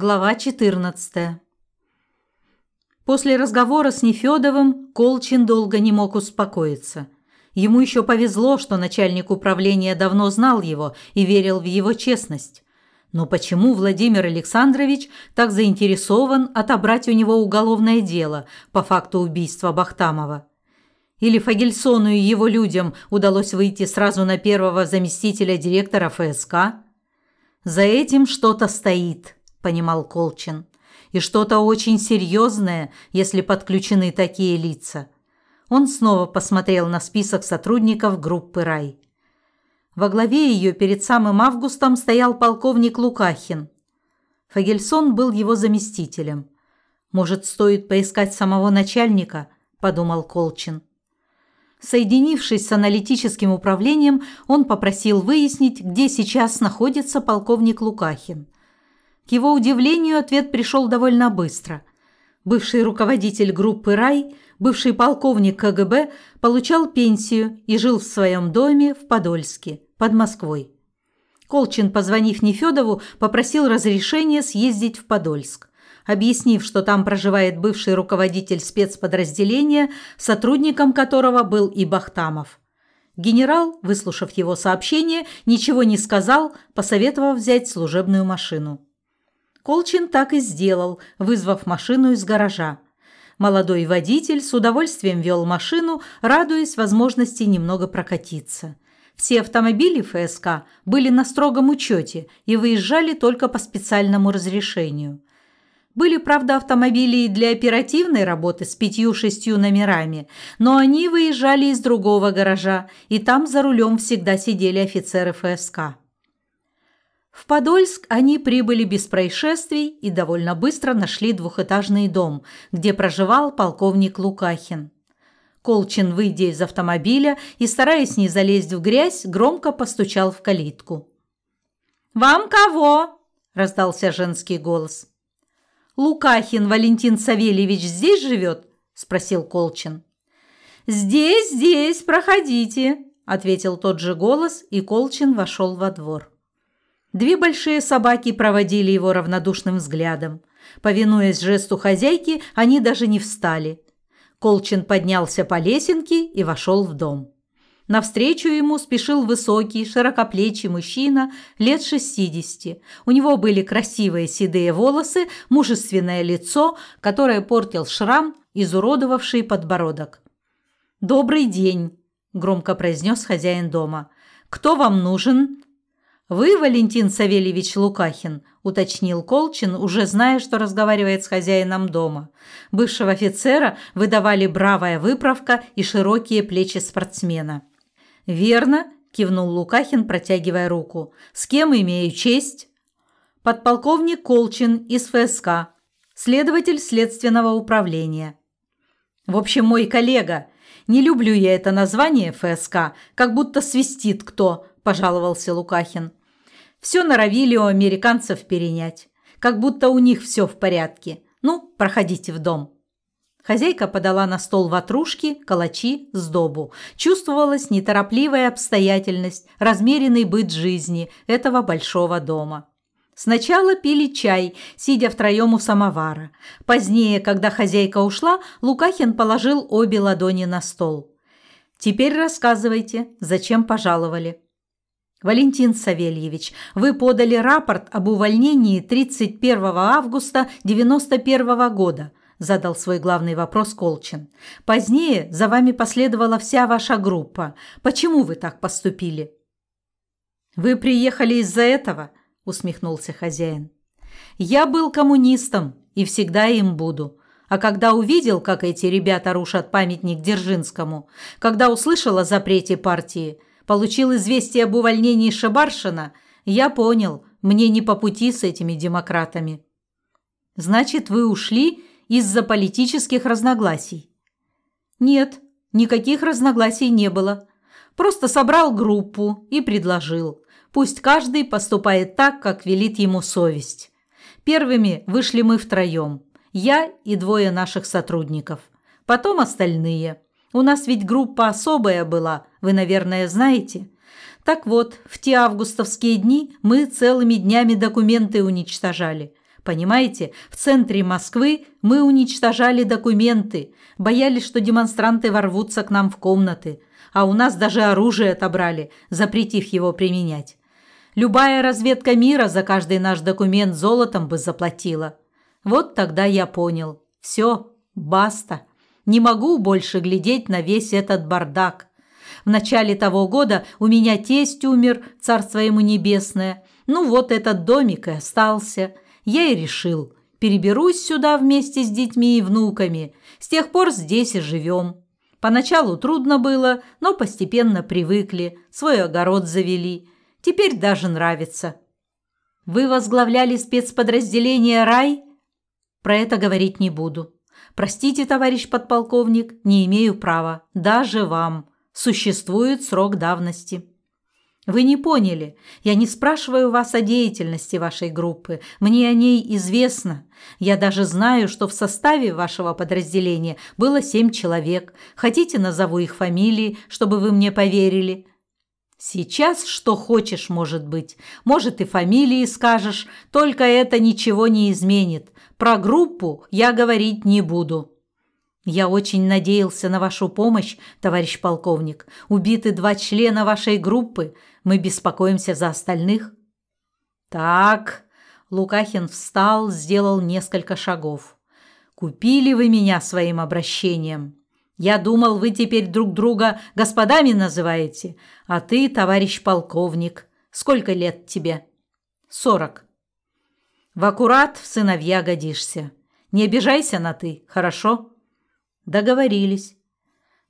Глава 14. После разговора с Нефёдовым Колчин долго не мог успокоиться. Ему еще повезло, что начальник управления давно знал его и верил в его честность. Но почему Владимир Александрович так заинтересован отобрать у него уголовное дело по факту убийства Бахтамова? Или Фагельсону и его людям удалось выйти сразу на первого заместителя директора ФСК? За этим что-то стоит – понимал Колчин. И что-то очень серьезное, если подключены такие лица. Он снова посмотрел на список сотрудников группы Рай. Во главе ее перед самым августом стоял полковник Лукахин. Фагельсон был его заместителем. Может, стоит поискать самого начальника, подумал Колчин. Соединившись с аналитическим управлением, он попросил выяснить, где сейчас находится полковник Лукахин. К его удивлению, ответ пришел довольно быстро. Бывший руководитель группы «Рай», бывший полковник КГБ, получал пенсию и жил в своем доме в Подольске, под Москвой. Колчин, позвонив Нефёдову, попросил разрешения съездить в Подольск, объяснив, что там проживает бывший руководитель спецподразделения, сотрудником которого был и Бахтамов. Генерал, выслушав его сообщение, ничего не сказал, посоветовав взять служебную машину. Колчин так и сделал, вызвав машину из гаража. Молодой водитель с удовольствием вел машину, радуясь возможности немного прокатиться. Все автомобили ФСК были на строгом учете и выезжали только по специальному разрешению. Были, правда, автомобили и для оперативной работы с пятью-шестью номерами, но они выезжали из другого гаража, и там за рулем всегда сидели офицеры ФСК. В Подольск они прибыли без происшествий и довольно быстро нашли двухэтажный дом, где проживал полковник Лукахин. Колчин, выйдя из автомобиля и стараясь не залезть в грязь, громко постучал в калитку. «Вам кого?» – раздался женский голос. «Лукахин Валентин Савельевич здесь живет?» – спросил Колчин. «Здесь, здесь, проходите», – ответил тот же голос, и Колчин вошел во двор. Две большие собаки проводили его равнодушным взглядом. Повинуясь жесту хозяйки, они даже не встали. Колчин поднялся по лесенке и вошел в дом. Навстречу ему спешил высокий, широкоплечий мужчина лет шестидесяти. У него были красивые седые волосы, мужественное лицо, которое портил шрам, изуродовавший подбородок. «Добрый день», – громко произнес хозяин дома. «Кто вам нужен?» «Вы, Валентин Савельевич Лукахин», – уточнил Колчин, уже зная, что разговаривает с хозяином дома. Бывшего офицера выдавали бравая выправка и широкие плечи спортсмена. «Верно», – кивнул Лукахин, протягивая руку. «С кем имею честь?» «Подполковник Колчин из ФСК, следователь следственного управления». «В общем, мой коллега. Не люблю я это название ФСК, как будто свистит кто», – пожаловался Лукахин. Все норовили у американцев перенять. Как будто у них все в порядке. Ну, проходите в дом. Хозяйка подала на стол ватрушки, калачи, сдобу. Чувствовалась неторопливая обстоятельность, размеренный быт жизни этого большого дома. Сначала пили чай, сидя втроем у самовара. Позднее, когда хозяйка ушла, Лукахин положил обе ладони на стол. «Теперь рассказывайте, зачем пожаловали?» Валентин Савельевич, вы подали рапорт об увольнении 31 августа 91 года, задал свой главный вопрос Колчин. Позднее за вами последовала вся ваша группа. Почему вы так поступили? Вы приехали из-за этого? усмехнулся хозяин. Я был коммунистом и всегда им буду. А когда увидел, как эти ребята рушат памятник Дзержинскому, когда услышал о запрете партии, получил известие об увольнении Шабаршина, я понял, мне не по пути с этими демократами. Значит, вы ушли из-за политических разногласий? Нет, никаких разногласий не было. Просто собрал группу и предложил. Пусть каждый поступает так, как велит ему совесть. Первыми вышли мы втроем. Я и двое наших сотрудников. Потом остальные – у нас ведь группа особая была, вы, наверное, знаете. Так вот, в те августовские дни мы целыми днями документы уничтожали. Понимаете, в центре Москвы мы уничтожали документы, боялись, что демонстранты ворвутся к нам в комнаты, а у нас даже оружие отобрали, запретив его применять. Любая разведка мира за каждый наш документ золотом бы заплатила. Вот тогда я понял. Все, баста. Не могу больше глядеть на весь этот бардак. В начале того года у меня тесть умер, царство ему небесное. Ну вот этот домик и остался. Я и решил, переберусь сюда вместе с детьми и внуками. С тех пор здесь и живем. Поначалу трудно было, но постепенно привыкли, свой огород завели. Теперь даже нравится. Вы возглавляли спецподразделение «Рай»? Про это говорить не буду. Простите, товарищ подполковник, не имею права. Даже вам. Существует срок давности. Вы не поняли. Я не спрашиваю вас о деятельности вашей группы. Мне о ней известно. Я даже знаю, что в составе вашего подразделения было семь человек. Хотите, назову их фамилии, чтобы вы мне поверили? Сейчас что хочешь, может быть. Может, и фамилии скажешь, только это ничего не изменит. Про группу я говорить не буду. Я очень надеялся на вашу помощь, товарищ полковник. Убиты два члена вашей группы. Мы беспокоимся за остальных. Так, Лукахин встал, сделал несколько шагов. Купили вы меня своим обращением. Я думал, вы теперь друг друга господами называете, а ты, товарищ полковник. Сколько лет тебе? Сорок. В аккурат в сыновья годишься. Не обижайся на ты, хорошо? Договорились.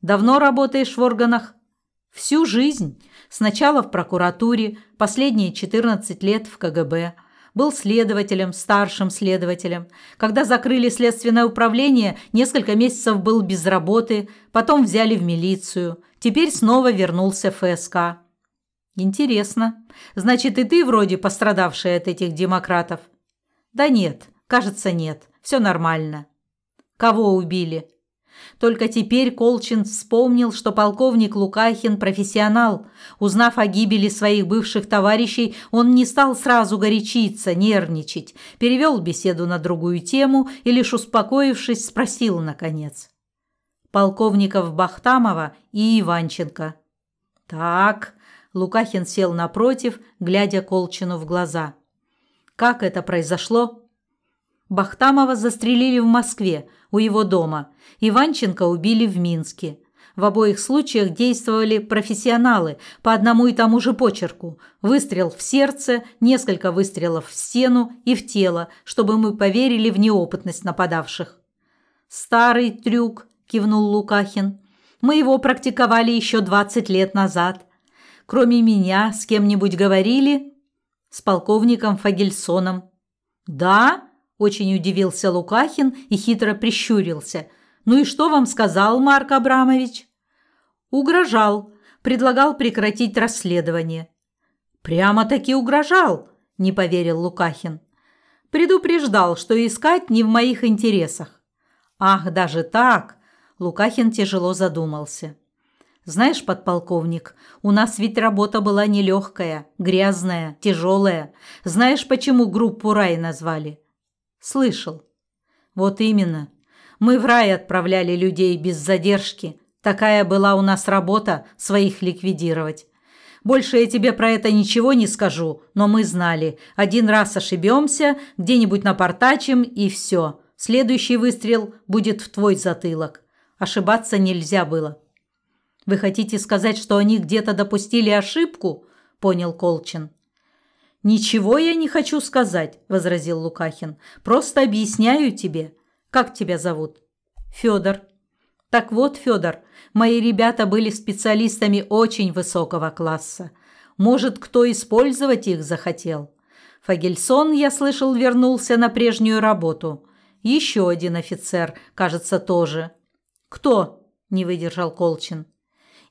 Давно работаешь в органах? Всю жизнь. Сначала в прокуратуре, последние 14 лет в КГБ. Был следователем, старшим следователем. Когда закрыли следственное управление, несколько месяцев был без работы, потом взяли в милицию. Теперь снова вернулся в ФСК. Интересно. Значит, и ты вроде пострадавшая от этих демократов? Да нет, кажется, нет. Все нормально. Кого убили? Только теперь Колчин вспомнил, что полковник Лукахин профессионал. Узнав о гибели своих бывших товарищей, он не стал сразу горячиться, нервничать, перевел беседу на другую тему и, лишь успокоившись, спросил наконец. Полковников Бахтамова и Иванченко. «Так», – Лукахин сел напротив, глядя Колчину в глаза. «Как это произошло?» Бахтамова застрелили в Москве, у его дома. Иванченко убили в Минске. В обоих случаях действовали профессионалы по одному и тому же почерку. Выстрел в сердце, несколько выстрелов в стену и в тело, чтобы мы поверили в неопытность нападавших. «Старый трюк», – кивнул Лукахин. «Мы его практиковали еще 20 лет назад. Кроме меня, с кем-нибудь говорили?» «С полковником Фагельсоном». «Да?» Очень удивился Лукахин и хитро прищурился. «Ну и что вам сказал Марк Абрамович?» «Угрожал. Предлагал прекратить расследование». «Прямо-таки угрожал?» – не поверил Лукахин. «Предупреждал, что искать не в моих интересах». «Ах, даже так!» – Лукахин тяжело задумался. «Знаешь, подполковник, у нас ведь работа была нелегкая, грязная, тяжелая. Знаешь, почему группу «Рай» назвали?» Слышал. Вот именно. Мы в рай отправляли людей без задержки. Такая была у нас работа своих ликвидировать. Больше я тебе про это ничего не скажу, но мы знали. Один раз ошибемся, где-нибудь напортачим и все. Следующий выстрел будет в твой затылок. Ошибаться нельзя было. Вы хотите сказать, что они где-то допустили ошибку? Понял Колчин. «Ничего я не хочу сказать», – возразил Лукахин. «Просто объясняю тебе. Как тебя зовут?» «Федор». «Так вот, Федор, мои ребята были специалистами очень высокого класса. Может, кто использовать их захотел?» Фагельсон, я слышал, вернулся на прежнюю работу. Еще один офицер, кажется, тоже. «Кто?» – не выдержал Колчин.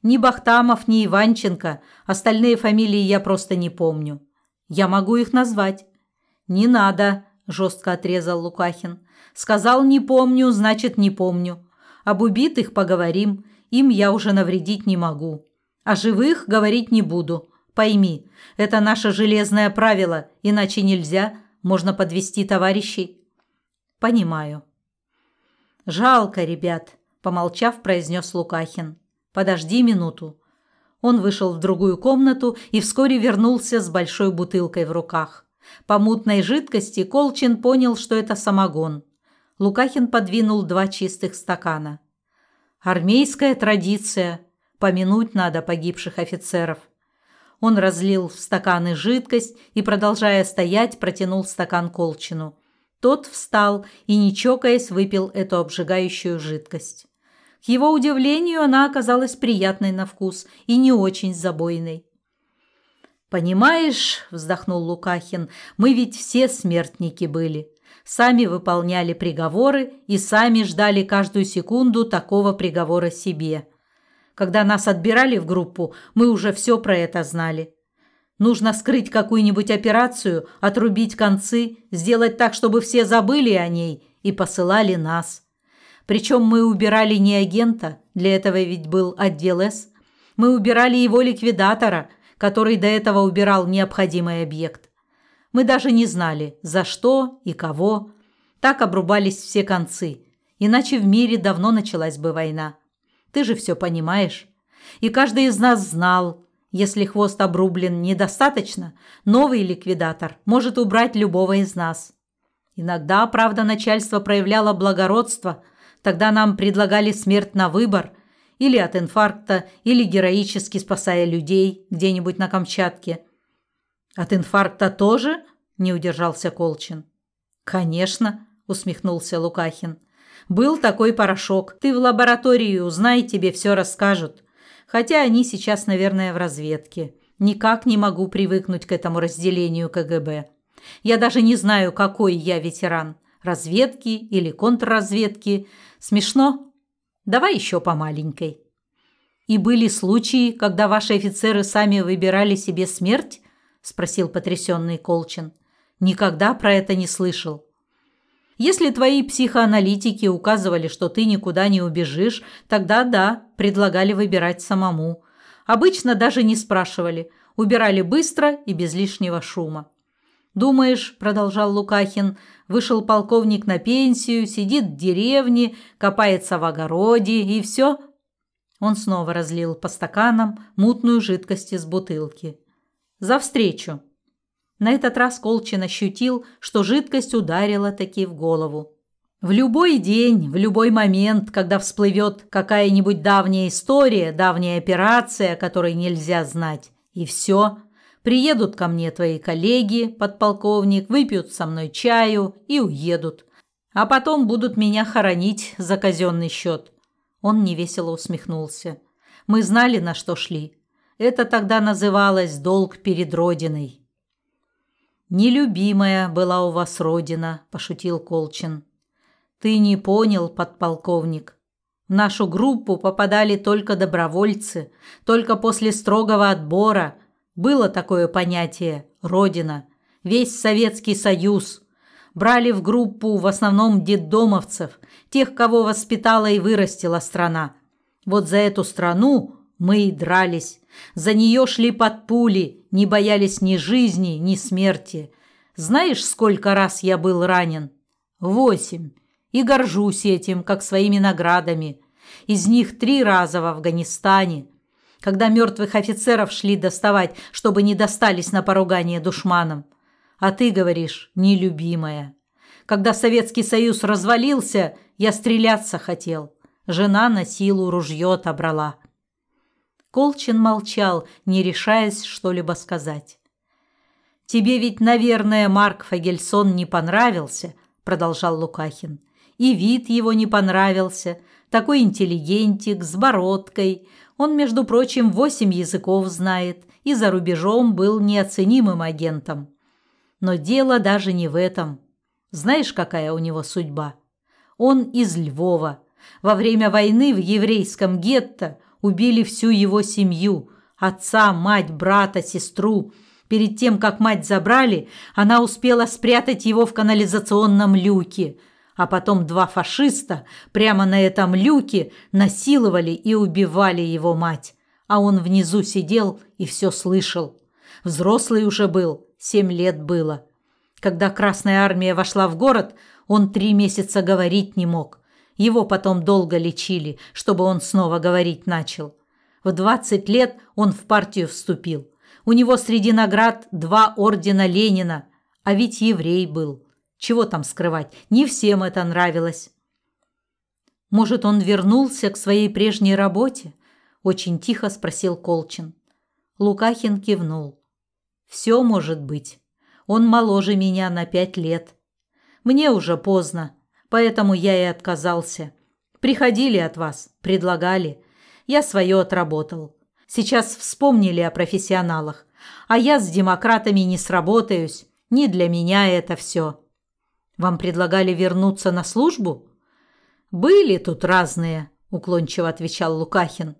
«Ни Бахтамов, ни Иванченко. Остальные фамилии я просто не помню». Я могу их назвать. Не надо, жестко отрезал Лукахин. Сказал не помню, значит не помню. Об убитых поговорим, им я уже навредить не могу. О живых говорить не буду. Пойми, это наше железное правило, иначе нельзя. можно подвести товарищей. Понимаю. Жалко, ребят, помолчав, произнес Лукахин. Подожди минуту. Он вышел в другую комнату и вскоре вернулся с большой бутылкой в руках. По мутной жидкости Колчин понял, что это самогон. Лукахин подвинул два чистых стакана. Армейская традиция. Помянуть надо погибших офицеров. Он разлил в стаканы жидкость и, продолжая стоять, протянул стакан Колчину. Тот встал и, не чокаясь, выпил эту обжигающую жидкость. К его удивлению, она оказалась приятной на вкус и не очень забойной. «Понимаешь», – вздохнул Лукахин, – «мы ведь все смертники были. Сами выполняли приговоры и сами ждали каждую секунду такого приговора себе. Когда нас отбирали в группу, мы уже все про это знали. Нужно скрыть какую-нибудь операцию, отрубить концы, сделать так, чтобы все забыли о ней и посылали нас. Причем мы убирали не агента, для этого ведь был отдел С. Мы убирали его ликвидатора, который до этого убирал необходимый объект. Мы даже не знали, за что и кого. Так обрубались все концы. Иначе в мире давно началась бы война. Ты же все понимаешь. И каждый из нас знал, если хвост обрублен недостаточно, новый ликвидатор может убрать любого из нас. Иногда, правда, начальство проявляло благородство. Тогда нам предлагали смерть на выбор – или от инфаркта, или героически спасая людей где-нибудь на Камчатке. От инфаркта тоже? не удержался Колчин. Конечно, усмехнулся Лукахин. Был такой порошок. Ты в лаборатории узнай, тебе все расскажут. Хотя они сейчас, наверное, в разведке. Никак не могу привыкнуть к этому разделению КГБ. Я даже не знаю, какой я ветеран. Разведки или контрразведки. Смешно? Давай еще по маленькой. И были случаи, когда ваши офицеры сами выбирали себе смерть? спросил потрясенный Колчин. Никогда про это не слышал. Если твои психоаналитики указывали, что ты никуда не убежишь, тогда да, предлагали выбирать самому. Обычно даже не спрашивали, убирали быстро и без лишнего шума. Думаешь, продолжал Лукахин, вышел полковник на пенсию, сидит в деревне, копается в огороде и все? Он снова разлил по стаканам мутную жидкость из бутылки. За встречу. На этот раз Колчин ощутил, что жидкость ударила таки в голову. В любой день, в любой момент, когда всплывет какая-нибудь давняя история, давняя операция, которой нельзя знать, и все, приедут ко мне твои коллеги, подполковник, выпьют со мной чаю и уедут. А потом будут меня хоронить за казенный счет. Он невесело усмехнулся. Мы знали, на что шли. Это тогда называлось долг перед родиной. Нелюбимая была у вас родина, пошутил Колчин. Ты не понял, подполковник. В нашу группу попадали только добровольцы, только после строгого отбора. Было такое понятие родина, весь Советский Союз. Брали в группу в основном детдомовцев, тех, кого воспитала и вырастила страна. Вот за эту страну мы и дрались. За нее шли под пули, не боялись ни жизни, ни смерти. Знаешь, сколько раз я был ранен? Восемь. И горжусь этим, как своими наградами. Из них три раза в Афганистане, когда мертвых офицеров шли доставать, чтобы не достались на поругание душманам. А ты говоришь, нелюбимая. Когда Советский Союз развалился, я стреляться хотел. Жена на силу ружье отобрала. Колчин молчал, не решаясь что-либо сказать. «Тебе ведь, наверное, Марк Фагельсон не понравился», – продолжал Лукахин. «И вид его не понравился. Такой интеллигентик, с бородкой. Он, между прочим, восемь языков знает и за рубежом был неоценимым агентом. Но дело даже не в этом. Знаешь, какая у него судьба? Он из Львова. Во время войны в еврейском гетто убили всю его семью – отца, мать, брата, сестру. Перед тем, как мать забрали, она успела спрятать его в канализационном люке. А потом два фашиста прямо на этом люке насиловали и убивали его мать. А он внизу сидел и все слышал. Взрослый уже был, семь лет было. Когда Красная армия вошла в город, он три месяца говорить не мог. Его потом долго лечили, чтобы он снова говорить начал. В 20 лет он в партию вступил. У него среди наград два ордена Ленина, а ведь еврей был. Чего там скрывать, не всем это нравилось. Может, он вернулся к своей прежней работе? Очень тихо спросил Колчин. Лукахин кивнул. Все может быть. Он моложе меня на пять лет. Мне уже поздно, поэтому я и отказался. Приходили от вас, предлагали. Я свое отработал. Сейчас вспомнили о профессионалах. А я с демократами не сработаюсь. Не для меня это все. Вам предлагали вернуться на службу? Были тут разные, уклончиво отвечал Лукахин.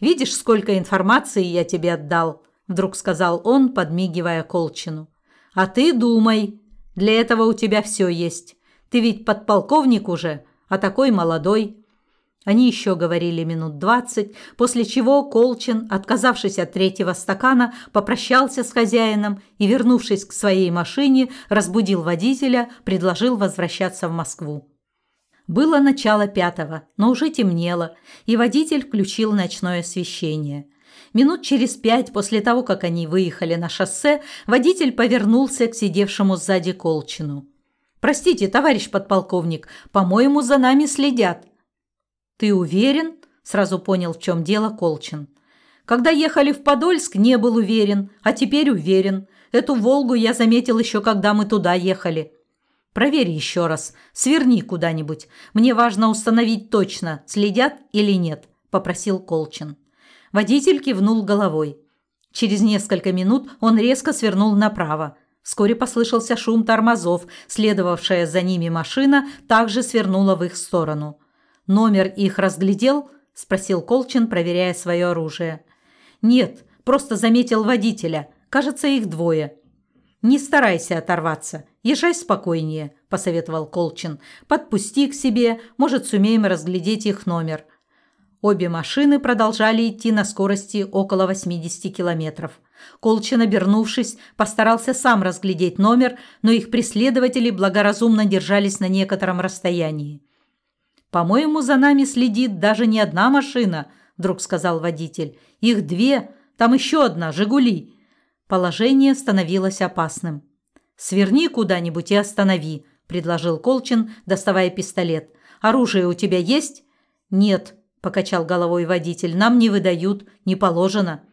Видишь, сколько информации я тебе отдал, вдруг сказал он, подмигивая Колчину. А ты думай, для этого у тебя все есть. Ты ведь подполковник уже, а такой молодой. Они еще говорили минут двадцать, после чего Колчин, отказавшись от третьего стакана, попрощался с хозяином и, вернувшись к своей машине, разбудил водителя, предложил возвращаться в Москву. Было начало пятого, но уже темнело, и водитель включил ночное освещение. Минут через пять после того, как они выехали на шоссе, водитель повернулся к сидевшему сзади Колчину. «Простите, товарищ подполковник, по-моему, за нами следят». «Ты уверен?» – сразу понял, в чем дело Колчин. «Когда ехали в Подольск, не был уверен, а теперь уверен. Эту «Волгу» я заметил еще, когда мы туда ехали». «Проверь еще раз. Сверни куда-нибудь. Мне важно установить точно, следят или нет», – попросил Колчин. Водитель кивнул головой. Через несколько минут он резко свернул направо. Вскоре послышался шум тормозов, следовавшая за ними машина также свернула в их сторону. Номер их разглядел? спросил Колчин, проверяя свое оружие. Нет, просто заметил водителя. Кажется, их двое. Не старайся оторваться. Езжай спокойнее, посоветовал Колчин. Подпусти к себе, может, сумеем разглядеть их номер. Обе машины продолжали идти на скорости около 80 километров. Колчин, обернувшись, постарался сам разглядеть номер, но их преследователи благоразумно держались на некотором расстоянии. По-моему, за нами следит даже не одна машина, вдруг сказал водитель. Их две, там еще одна, Жигули. Положение становилось опасным. Сверни куда-нибудь и останови, предложил Колчин, доставая пистолет. Оружие у тебя есть? Нет, покачал головой водитель. Нам не выдают, не положено.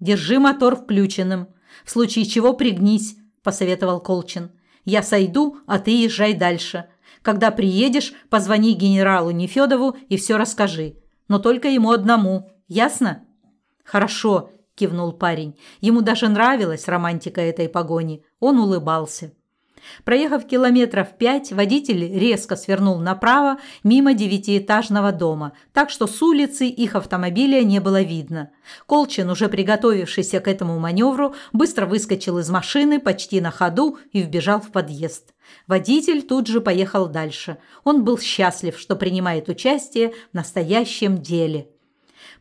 Держи мотор включенным. В случае чего пригнись, посоветовал Колчин. Я сойду, а ты езжай дальше. Когда приедешь, позвони генералу Нефёдову и все расскажи. Но только ему одному. Ясно? Хорошо, кивнул парень. Ему даже нравилась романтика этой погони. Он улыбался. Проехав километров пять, водитель резко свернул направо мимо девятиэтажного дома, так что с улицы их автомобиля не было видно. Колчин, уже приготовившийся к этому маневру, быстро выскочил из машины почти на ходу и вбежал в подъезд. Водитель тут же поехал дальше. Он был счастлив, что принимает участие в настоящем деле.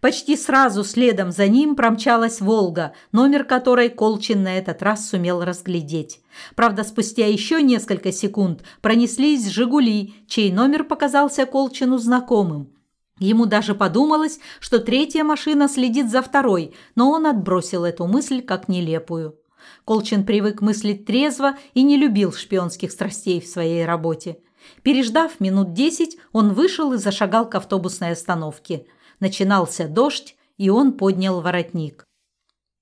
Почти сразу следом за ним промчалась «Волга», номер которой Колчин на этот раз сумел разглядеть. Правда, спустя еще несколько секунд пронеслись «Жигули», чей номер показался Колчину знакомым. Ему даже подумалось, что третья машина следит за второй, но он отбросил эту мысль как нелепую. Колчин привык мыслить трезво и не любил шпионских страстей в своей работе. Переждав минут десять, он вышел и зашагал к автобусной остановке. Начинался дождь, и он поднял воротник.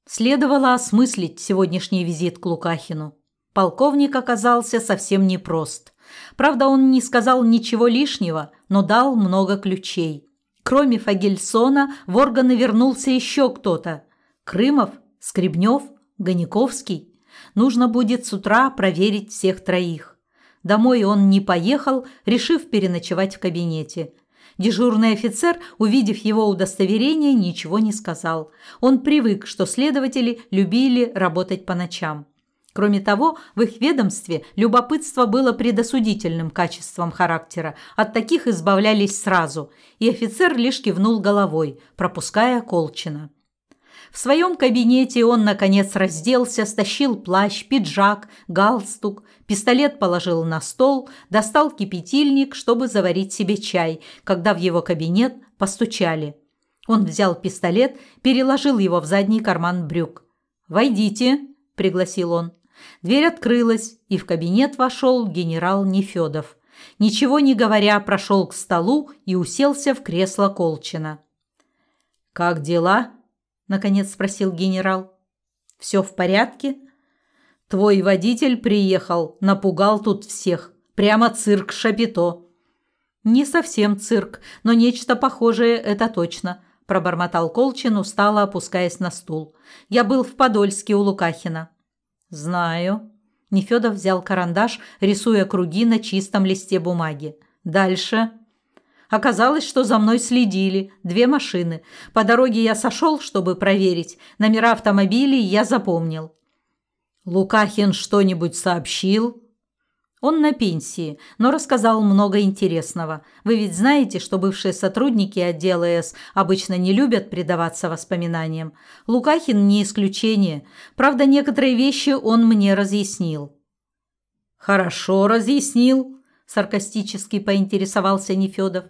Следовало осмыслить сегодняшний визит к Лукахину. Полковник оказался совсем непрост. Правда, он не сказал ничего лишнего, но дал много ключей. Кроме Фагельсона в органы вернулся еще кто-то. Крымов, Скребнев – Гониковский. Нужно будет с утра проверить всех троих. Домой он не поехал, решив переночевать в кабинете. Дежурный офицер, увидев его удостоверение, ничего не сказал. Он привык, что следователи любили работать по ночам. Кроме того, в их ведомстве любопытство было предосудительным качеством характера, от таких избавлялись сразу, и офицер лишь кивнул головой, пропуская Колчина. В своем кабинете он, наконец, разделся, стащил плащ, пиджак, галстук, пистолет положил на стол, достал кипятильник, чтобы заварить себе чай, когда в его кабинет постучали. Он взял пистолет, переложил его в задний карман брюк. «Войдите», – пригласил он. Дверь открылась, и в кабинет вошел генерал Нефедов. Ничего не говоря, прошел к столу и уселся в кресло Колчина. «Как дела?» – наконец спросил генерал. «Все в порядке?» «Твой водитель приехал, напугал тут всех. Прямо цирк Шапито». «Не совсем цирк, но нечто похожее это точно», – пробормотал Колчин, устало опускаясь на стул. «Я был в Подольске у Лукахина». «Знаю». Нефёдов взял карандаш, рисуя круги на чистом листе бумаги. «Дальше». Оказалось, что за мной следили. Две машины. По дороге я сошел, чтобы проверить. Номера автомобилей я запомнил. «Лукахин что-нибудь сообщил?» Он на пенсии, но рассказал много интересного. Вы ведь знаете, что бывшие сотрудники отдела С обычно не любят предаваться воспоминаниям. Лукахин не исключение. Правда, некоторые вещи он мне разъяснил. Хорошо разъяснил, саркастически поинтересовался Нефёдов.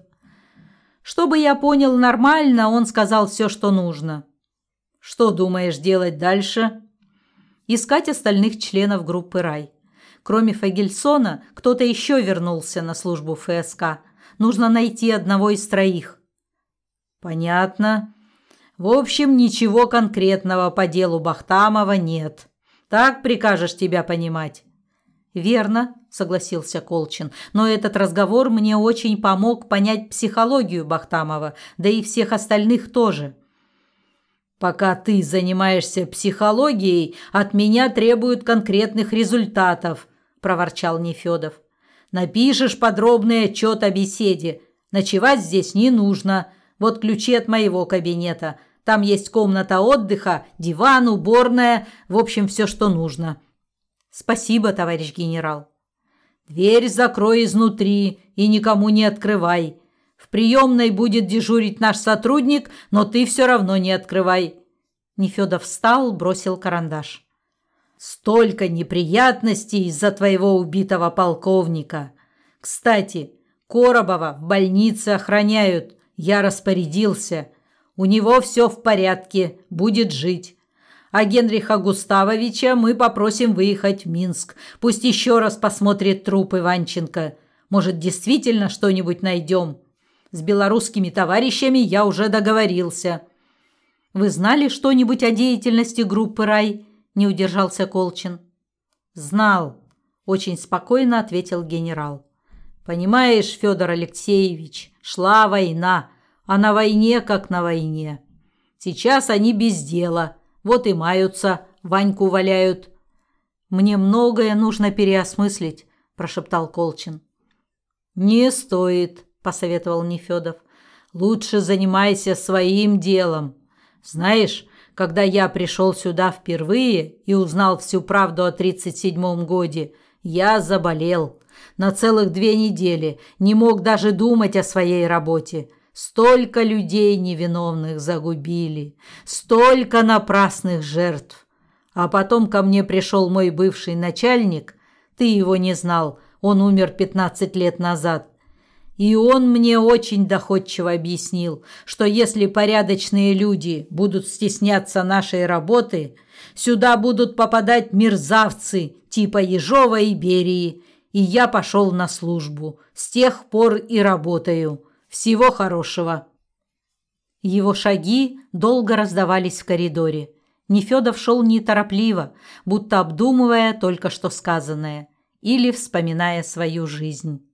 Чтобы я понял нормально, он сказал все, что нужно. Что думаешь делать дальше? Искать остальных членов группы Рай. Кроме Фагельсона, кто-то еще вернулся на службу ФСК. Нужно найти одного из троих. Понятно. В общем, ничего конкретного по делу Бахтамова нет. Так прикажешь тебя понимать. Верно, согласился Колчин. Но этот разговор мне очень помог понять психологию Бахтамова, да и всех остальных тоже. Пока ты занимаешься психологией, от меня требуют конкретных результатов, проворчал Нефёдов. Напишешь подробный отчет о беседе. Ночевать здесь не нужно. Вот ключи от моего кабинета. Там есть комната отдыха, диван, уборная, в общем, все, что нужно. Спасибо, товарищ генерал. Дверь закрой изнутри и никому не открывай. В приемной будет дежурить наш сотрудник, но ты все равно не открывай. Нефёдов встал, бросил карандаш. Столько неприятностей из-за твоего убитого полковника. Кстати, Коробова в больнице охраняют. Я распорядился. У него все в порядке, будет жить. А Генриха Густавовича мы попросим выехать в Минск. Пусть еще раз посмотрит труп Иванченко. Может, действительно что-нибудь найдем. С белорусскими товарищами я уже договорился. Вы знали что-нибудь о деятельности группы «Рай»? не удержался Колчин. Знал, очень спокойно ответил генерал. Понимаешь, Федор Алексеевич, шла война, а на войне как на войне. Сейчас они без дела, вот и маются, Ваньку валяют. Мне многое нужно переосмыслить, прошептал Колчин. Не стоит, посоветовал Нефёдов. Лучше занимайся своим делом. Знаешь, когда я пришел сюда впервые и узнал всю правду о 37-м годе, я заболел. На целых две недели не мог даже думать о своей работе. Столько людей невиновных загубили, столько напрасных жертв. А потом ко мне пришел мой бывший начальник, ты его не знал, он умер 15 лет назад, и он мне очень доходчиво объяснил, что если порядочные люди будут стесняться нашей работы, сюда будут попадать мерзавцы типа Ежова и Берии, и я пошел на службу. С тех пор и работаю. Всего хорошего. Его шаги долго раздавались в коридоре. Нефёдов шел неторопливо, будто обдумывая только что сказанное или вспоминая свою жизнь.